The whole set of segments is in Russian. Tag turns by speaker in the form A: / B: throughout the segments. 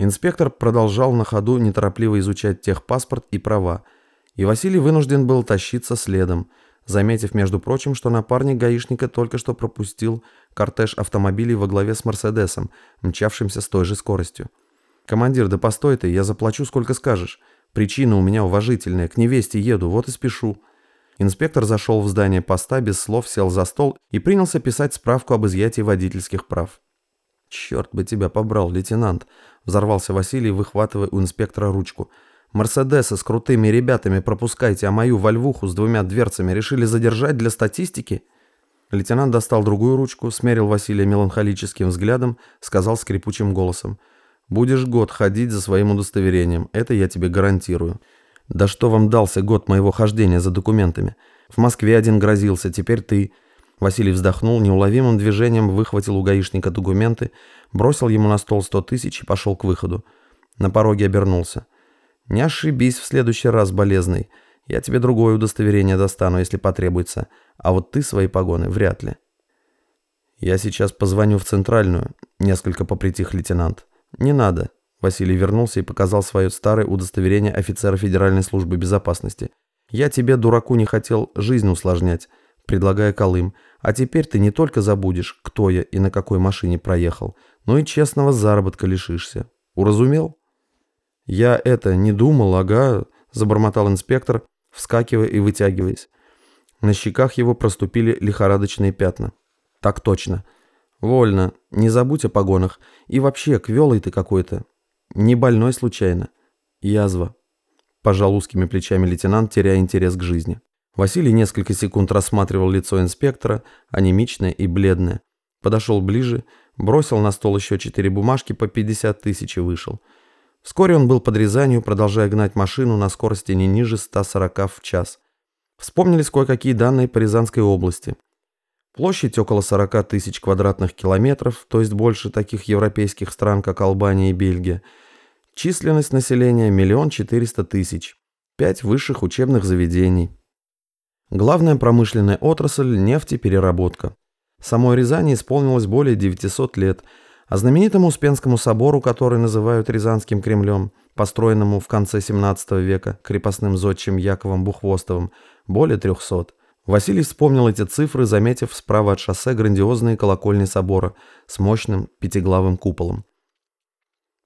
A: Инспектор продолжал на ходу неторопливо изучать техпаспорт и права, и Василий вынужден был тащиться следом, заметив, между прочим, что напарник гаишника только что пропустил кортеж автомобилей во главе с «Мерседесом», мчавшимся с той же скоростью. «Командир, да постой ты, я заплачу, сколько скажешь. Причина у меня уважительная, к невесте еду, вот и спешу». Инспектор зашел в здание поста, без слов сел за стол и принялся писать справку об изъятии водительских прав. «Черт бы тебя побрал, лейтенант!» – взорвался Василий, выхватывая у инспектора ручку. «Мерседесы с крутыми ребятами пропускайте, а мою вольвуху с двумя дверцами решили задержать для статистики?» Лейтенант достал другую ручку, смерил Василия меланхолическим взглядом, сказал скрипучим голосом. «Будешь год ходить за своим удостоверением, это я тебе гарантирую». «Да что вам дался год моего хождения за документами? В Москве один грозился, теперь ты...» Василий вздохнул, неуловимым движением выхватил у гаишника документы, бросил ему на стол сто тысяч и пошел к выходу. На пороге обернулся. «Не ошибись в следующий раз, болезный. Я тебе другое удостоверение достану, если потребуется. А вот ты свои погоны вряд ли». «Я сейчас позвоню в центральную», — несколько попритих лейтенант. «Не надо». Василий вернулся и показал свое старое удостоверение офицера Федеральной службы безопасности. «Я тебе, дураку, не хотел жизнь усложнять, предлагая Колым. А теперь ты не только забудешь, кто я и на какой машине проехал, но и честного заработка лишишься. Уразумел? Я это не думал, ага, забормотал инспектор, вскакивая и вытягиваясь. На щеках его проступили лихорадочные пятна. Так точно. Вольно. Не забудь о погонах. И вообще, квелый ты какой-то. Не больной случайно. Язва. Пожал узкими плечами лейтенант, теряя интерес к жизни. Василий несколько секунд рассматривал лицо инспектора, анемичное и бледное. Подошел ближе, бросил на стол еще четыре бумажки по 50 тысяч и вышел. Вскоре он был под Рязанью, продолжая гнать машину на скорости не ниже 140 в час. Вспомнились кое-какие данные по Рязанской области. Площадь около 40 тысяч квадратных километров, то есть больше таких европейских стран, как Албания и Бельгия. Численность населения – миллион четыреста тысяч. Пять высших учебных заведений. Главная промышленная отрасль – нефтепереработка. Самой Рязани исполнилось более 900 лет, а знаменитому Успенскому собору, который называют Рязанским Кремлем, построенному в конце 17 века крепостным зодчим Яковом Бухвостовым, более 300. Василий вспомнил эти цифры, заметив справа от шоссе грандиозные колокольни собора с мощным пятиглавым куполом.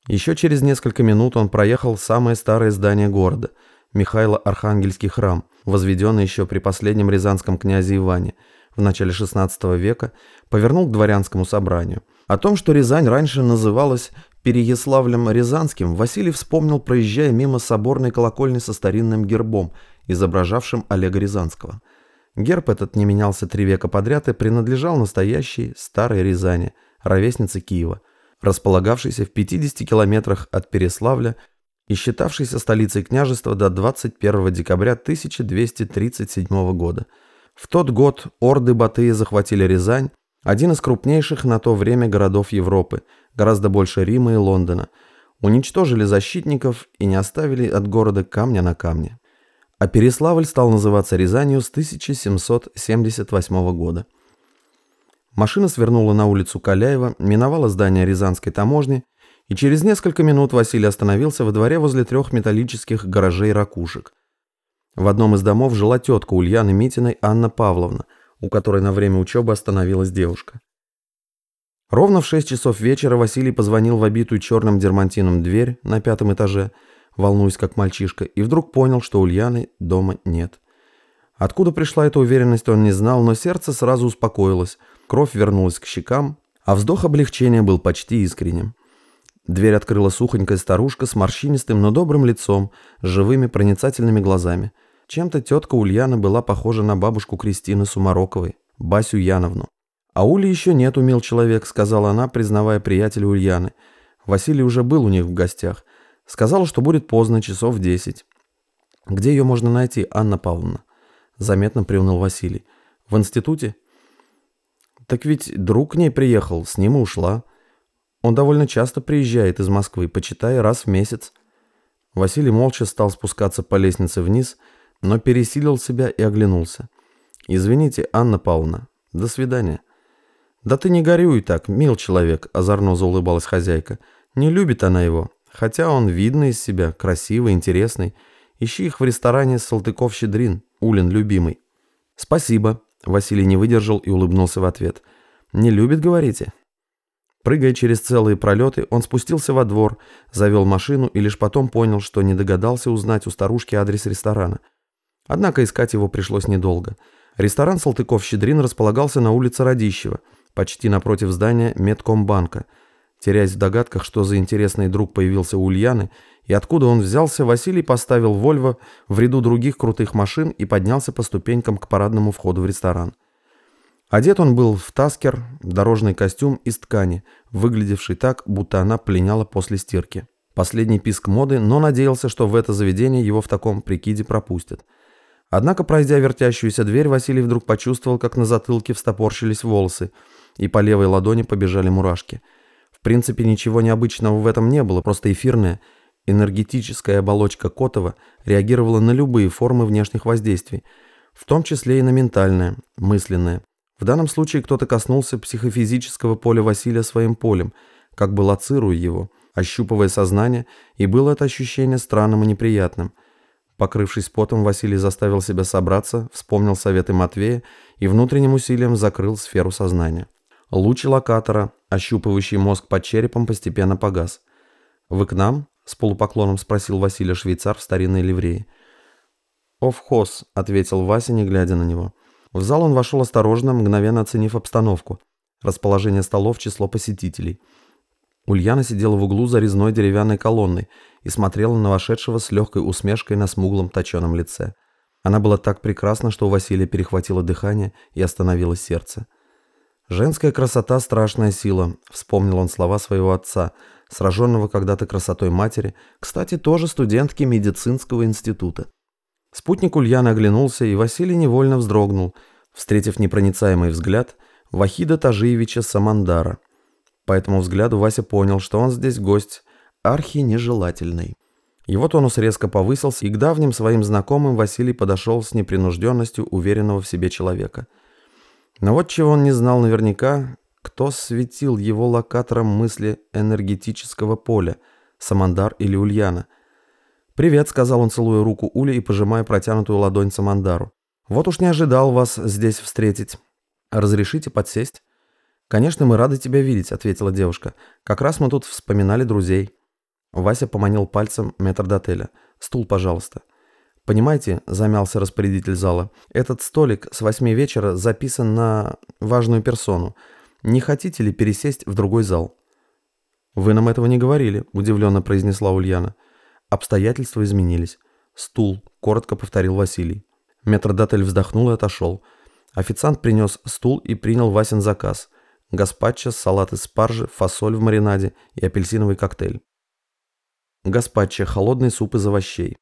A: Еще через несколько минут он проехал самое старое здание города – Михайло-Архангельский храм, возведенный еще при последнем рязанском князе Иване в начале XVI века, повернул к дворянскому собранию. О том, что Рязань раньше называлась Переяславлем Рязанским, Василий вспомнил, проезжая мимо соборной колокольни со старинным гербом, изображавшим Олега Рязанского. Герб этот не менялся три века подряд и принадлежал настоящей старой Рязани, ровеснице Киева, располагавшейся в 50 километрах от Переславля и считавшейся столицей княжества до 21 декабря 1237 года. В тот год орды Батыя захватили Рязань, один из крупнейших на то время городов Европы, гораздо больше Рима и Лондона, уничтожили защитников и не оставили от города камня на камне. А Переславль стал называться Рязанью с 1778 года. Машина свернула на улицу Каляева, миновала здание Рязанской таможни и через несколько минут Василий остановился во дворе возле трех металлических гаражей ракушек. В одном из домов жила тетка Ульяны Митиной Анна Павловна, у которой на время учебы остановилась девушка. Ровно в 6 часов вечера Василий позвонил в обитую черным дермантином дверь на пятом этаже, волнуясь как мальчишка, и вдруг понял, что Ульяны дома нет. Откуда пришла эта уверенность, он не знал, но сердце сразу успокоилось, кровь вернулась к щекам, а вздох облегчения был почти искренним. Дверь открыла сухонькая старушка с морщинистым, но добрым лицом, с живыми проницательными глазами. Чем-то тетка Ульяна была похожа на бабушку Кристины Сумароковой, Басю Яновну. «А Ули еще нет, умел человек», — сказала она, признавая приятеля Ульяны. Василий уже был у них в гостях. Сказала, что будет поздно, часов десять. «Где ее можно найти, Анна Павловна?» Заметно приуныл Василий. «В институте?» «Так ведь друг к ней приехал, с ним и ушла». Он довольно часто приезжает из Москвы, почитая раз в месяц. Василий молча стал спускаться по лестнице вниз, но пересилил себя и оглянулся. «Извините, Анна Павловна. До свидания». «Да ты не горюй так, мил человек», – озорно заулыбалась хозяйка. «Не любит она его. Хотя он видный из себя, красивый, интересный. Ищи их в ресторане Салтыков-Щедрин, Улин любимый. Спасибо. Василий не выдержал и улыбнулся в ответ. Не любит, говорите? Прыгая через целые пролеты, он спустился во двор, завел машину и лишь потом понял, что не догадался узнать у старушки адрес ресторана. Однако искать его пришлось недолго. Ресторан «Салтыков-Щедрин» располагался на улице Радищева, почти напротив здания Медкомбанка. Теряясь в догадках, что за интересный друг появился у Ульяны и откуда он взялся, Василий поставил «Вольво» в ряду других крутых машин и поднялся по ступенькам к парадному входу в ресторан. Одет он был в таскер, дорожный костюм из ткани, выглядевший так, будто она пленяла после стирки. Последний писк моды, но надеялся, что в это заведение его в таком прикиде пропустят. Однако, пройдя вертящуюся дверь, Василий вдруг почувствовал, как на затылке встопорщились волосы, и по левой ладони побежали мурашки. В принципе, ничего необычного в этом не было, просто эфирная, энергетическая оболочка Котова реагировала на любые формы внешних воздействий, в том числе и на ментальное, мысленное. В данном случае кто-то коснулся психофизического поля Василия своим полем, как бы лоцируя его, ощупывая сознание, и было это ощущение странным и неприятным. Покрывшись потом, Василий заставил себя собраться, вспомнил советы Матвея и внутренним усилием закрыл сферу сознания. Луч локатора, ощупывающий мозг под черепом, постепенно погас. «Вы к нам?» – с полупоклоном спросил Василий Швейцар в старинной ливреи. «Офхоз», – ответил Вася, не глядя на него. В зал он вошел осторожно, мгновенно оценив обстановку. Расположение столов, число посетителей. Ульяна сидела в углу за резной деревянной колонной и смотрела на вошедшего с легкой усмешкой на смуглом точеном лице. Она была так прекрасна, что у Василия перехватило дыхание и остановилось сердце. «Женская красота – страшная сила», – вспомнил он слова своего отца, сраженного когда-то красотой матери, кстати, тоже студентки медицинского института. Спутник Ульяны оглянулся, и Василий невольно вздрогнул, встретив непроницаемый взгляд Вахида Тажиевича Самандара. По этому взгляду Вася понял, что он здесь гость архи нежелательный. Его тонус резко повысился, и к давним своим знакомым Василий подошел с непринужденностью уверенного в себе человека. Но вот чего он не знал наверняка, кто светил его локатором мысли энергетического поля, Самандар или Ульяна – «Привет», — сказал он, целуя руку Ули и пожимая протянутую ладонь Самандару. «Вот уж не ожидал вас здесь встретить. Разрешите подсесть?» «Конечно, мы рады тебя видеть», — ответила девушка. «Как раз мы тут вспоминали друзей». Вася поманил пальцем метрдотеля. «Стул, пожалуйста». «Понимаете», — замялся распорядитель зала, «этот столик с восьми вечера записан на важную персону. Не хотите ли пересесть в другой зал?» «Вы нам этого не говорили», — удивленно произнесла Ульяна. Обстоятельства изменились. «Стул», — коротко повторил Василий. Метродотель вздохнул и отошел. Официант принес стул и принял Васин заказ. Гаспачо, салат из спаржи, фасоль в маринаде и апельсиновый коктейль. Гаспачо – холодный суп из овощей.